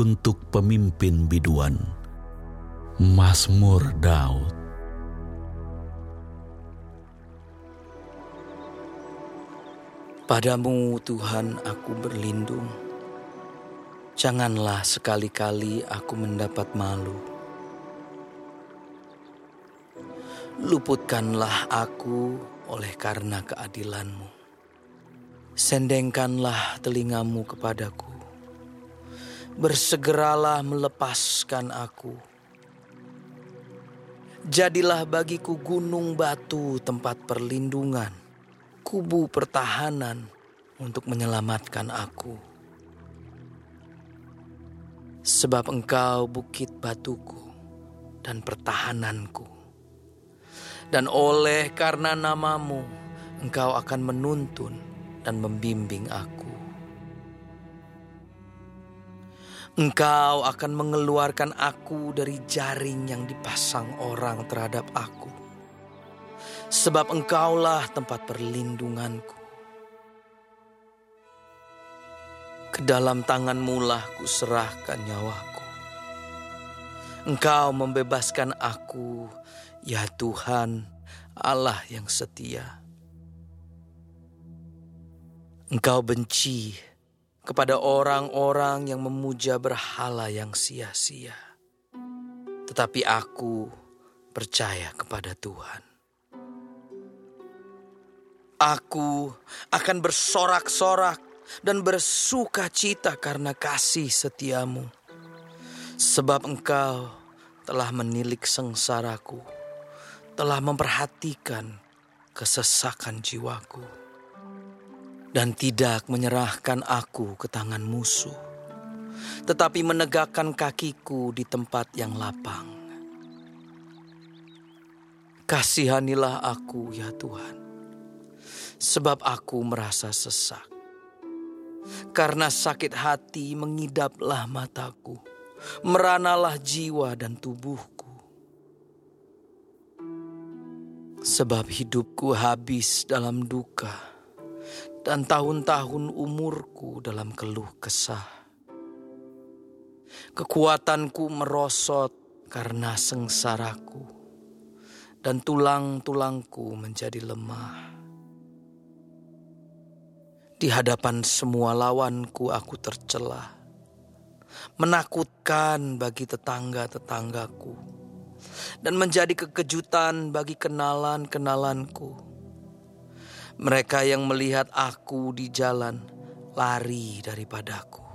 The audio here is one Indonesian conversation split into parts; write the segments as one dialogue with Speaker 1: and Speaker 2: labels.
Speaker 1: untuk pemimpin biduan. Mazmur Daud.
Speaker 2: Padamu Tuhan aku berlindung. Janganlah sekali-kali aku mendapat malu. Luputkanlah aku oleh karena keadilanmu. Sendengkanlah telingamu kepadaku. Bersegeralah melepaskan aku. Jadilah bagiku gunung batu tempat perlindungan kubu pertahanan untuk menyelamatkan aku. Sebab engkau bukit batuku dan pertahananku. Dan oleh karena namamu, engkau akan menuntun dan membimbing aku. Engkau akan mengeluarkan aku dari jaring yang dipasang orang terhadap aku sebab engkaulah tempat perlindunganku. Ke dalam tanganmu lah ku serahkan nyawaku. Engkau membebaskan aku, ya Tuhan, Allah yang setia. Engkau benci kepada orang-orang yang memuja berhala yang sia-sia. Tetapi aku percaya kepada Tuhan. Aku akan bersorak-sorak dan bersuka cita karena kasih setiamu. Sebab engkau telah menilik sengsaraku, telah memperhatikan kesesakan jiwaku. Dan tidak menyerahkan aku ke tangan musuh, tetapi menegakkan kakiku di tempat yang lapang. Kasihanilah aku ya Tuhan sebab aku merasa sesak. Karena sakit hati mengidaplah mataku, meranalah jiwa dan tubuhku. Sebab hidupku habis dalam duka, dan tahun-tahun umurku dalam keluh kesah. Kekuatanku merosot karena sengsaraku, dan tulang-tulangku menjadi lemah. Di hadapan semua lawanku aku tercela. Menakutkan bagi tetangga-tetanggaku. Dan menjadi kekejutan bagi kenalan-kenalanku. Mereka yang melihat aku di jalan lari daripadaku.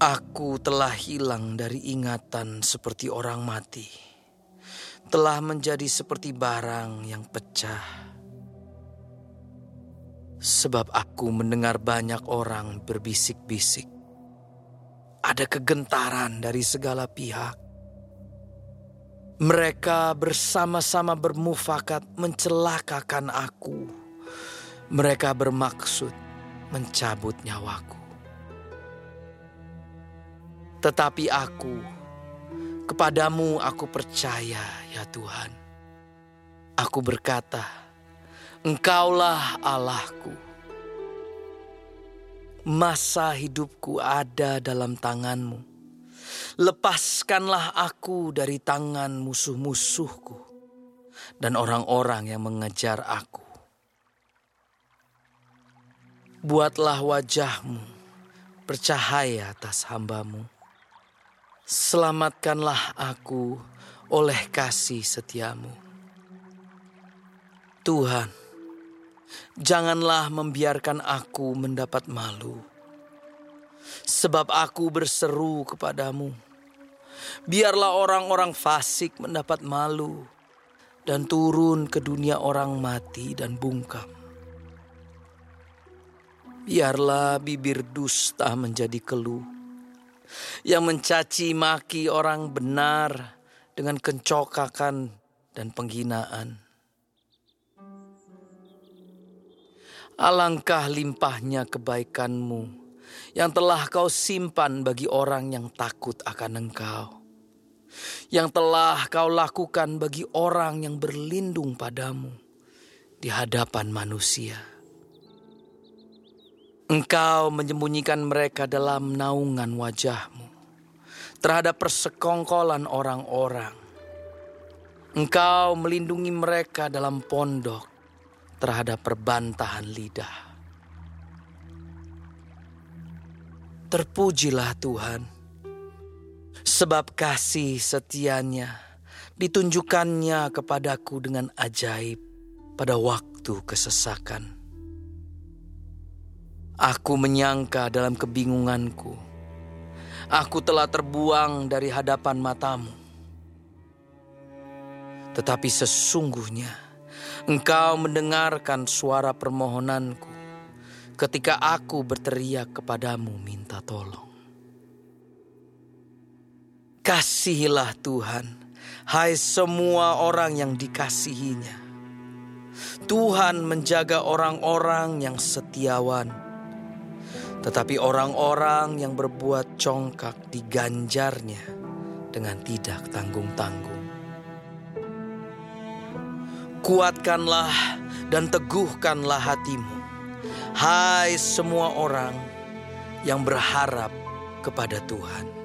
Speaker 2: Aku telah hilang dari ingatan seperti orang mati. Telah menjadi seperti barang yang pecah Sebab aku mendengar banyak orang berbisik-bisik. Ada kegentaran dari segala pihak. Mereka bersama-sama bermufakat mencelakakan aku. Mereka bermaksud mencabut nyawaku. Tetapi aku, kepadamu aku percaya ya Tuhan. Aku berkata, Engkaulah Allahku. Masa hidupku ada dalam tanganmu. Lepaskanlah aku dari tangan musuh-musuhku dan orang-orang yang mengejar aku. Buatlah wajahmu bercahaya atas hambamu. Selamatkanlah aku oleh kasih setiamu. Tuhan, Janganlah membiarkan aku mendapat malu. Sebab aku berseru kepadamu. Biarlah orang-orang fasik mendapat malu dan turun ke dunia orang mati dan bungkam. Biarlah bibir dusta menjadi keluh yang mencaci maki orang benar dengan kencokakan dan penghinaan Alangkah limpahnya kebaikanmu yang telah kau simpan bagi orang yang takut akan engkau. Yang telah kau lakukan bagi orang yang berlindung padamu di hadapan manusia. Engkau menyembunyikan mereka dalam naungan wajahmu terhadap persekongkolan orang-orang. Engkau melindungi mereka dalam pondok terhadap perbantahan lidah. Terpujilah Tuhan, sebab kasih setianya ditunjukkannya kepadaku dengan ajaib pada waktu kesesakan. Aku menyangka dalam kebingunganku, aku telah terbuang dari hadapan matamu. Tetapi sesungguhnya engkau mendengarkan suara permohonanku ketika aku berteriak kepadamu minta tolong. Kasihilah Tuhan, hai semua orang yang dikasihinya. Tuhan menjaga orang-orang yang setiawan, tetapi orang-orang yang berbuat congkak diganjarnya dengan tidak tanggung-tanggung. Kuatkanlah dan teguhkanlah hatimu, hai semua orang yang berharap kepada Tuhan.